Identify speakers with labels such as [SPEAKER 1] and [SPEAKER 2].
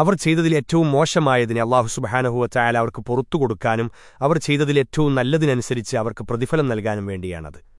[SPEAKER 1] അവർ ചെയ്തതിൽ ഏറ്റവും മോശമായതിനെ അള്ളാഹു സുബഹാനഹുവ അവർക്ക് പുറത്തു കൊടുക്കാനും അവർ ചെയ്തതിൽ ഏറ്റവും നല്ലതിനനുസരിച്ച് അവർക്ക് പ്രതിഫലം നൽകാനും വേണ്ടിയാണത്.